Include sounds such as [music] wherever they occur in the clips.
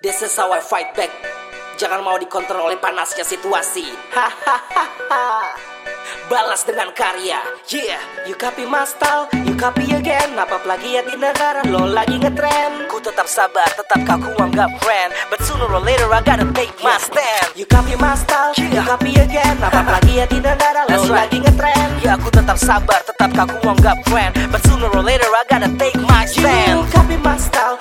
This is how I fight back. Jangan mau dikontrol oleh panasnya situasi. Hahaha. [laughs] Balas dengan karya. Yeah, you copy my style You copy again. Apa plagiat di negara Lo lagi ngetrend Ku tetap sabar Tetap kaku anggap friend. But sooner or later I gotta take my stand. You copy my style You copy again. Apa plagiat di negara Lo lagi ngetrend Ya aku tetap sabar Tetap kaku anggap friend. But sooner or later I gotta take my stand. You copy my style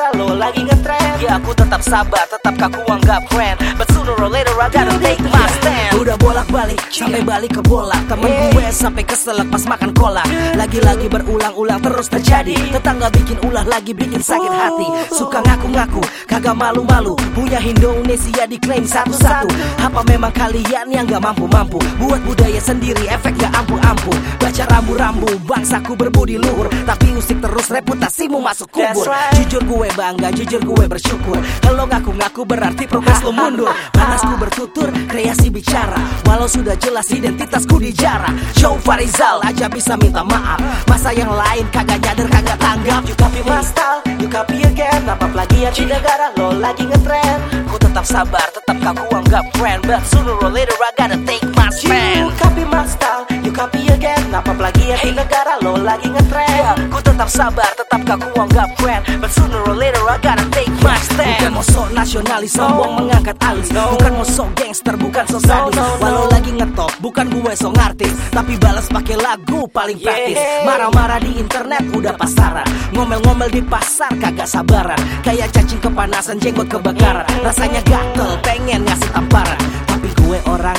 negara Lo lagi ngetrend. Ya aku tetap sabar Tetap kaku anggap friend But sooner or later I gotta take my stand. Udah bolak-balik sampai balik ke bola. Temen gue sampai kesel pas makan kolak Lagi-lagi berulang-ulang terus terjadi. Tetangga bikin ulah lagi bikin sakit hati. Suka ngaku-ngaku kagak malu-malu. Punya Indonesia diklaim satu-satu. Apa memang kalian yang gak mampu-mampu? Buat budaya sendiri efek gak ampuh-ampuh Baca rambu-rambu bangsaku berbudi luhur. Tapi usik terus reputasimu masuk kubur. Right. Jujur gue bangga, jujur gue bersyukur. Kalau ngaku-ngaku berarti progres lo mundur. Panasku bertutur, kreasi bicara. Walau sudah jelas identitasku dijarah Show Farizal aja bisa minta maaf. Masa yang lain kagak nyadar kagak tanggap. You copy my style, you copy again. Apa plagiat di negara? Lo lagi ngetrend. Ku tetap sabar, tetap kaku anggap friend But sooner or later I gotta take my You stand. copy my style, you copy again Apa plagiat di negara lo lagi ngetrend. Ku tetap sabar, tetap kaku anggap friend But sooner or later I gotta take my Bukan stand. Mau sok nasionalis, sombong mengangkat alis. No. Bukan mau sok gangster, bukan sok sadis. No, no, no. Walau lagi ngetop, bukan gue sok artis Tapi balas pakai lagu paling praktis. Yeah. Marah-marah di internet udah pasaran. Ngomel-ngomel di pasar kagak sabaran. Kayak cacing kepanasan, jenggot kebakaran. Rasanya gatel, pengen ngasih tamparan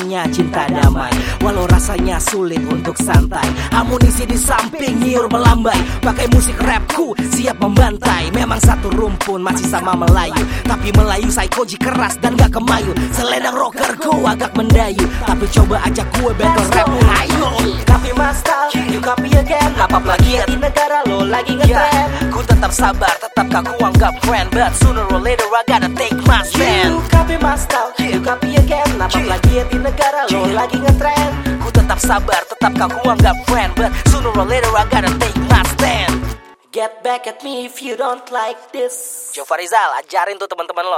Tapi orangnya cinta damai. Walau rasanya sulit untuk santai. Amunisi di samping nyiur melambai. Pakai musik rapku siap membantai. Memang satu rumpun masih sama Melayu. Tapi Melayu psychoji keras dan gak kemayu. Selendang rockerku agak mendayu. Tapi coba ajak gue battle rap. Ayo my style, you copy again. Apa plagiat di negara lo lagi ngetrend. Ku tetap sabar, tetap kaku anggap friend But sooner or later I gotta take my stand. You copy my style, you copy again. Apa plagiat di negara lo lagi ngetrend. Ku tetap sabar, tetap kaku anggap friend But sooner or later I gotta take my stand. Get back at me if you don't like this. Joe Farizal ajarin tuh teman-teman lo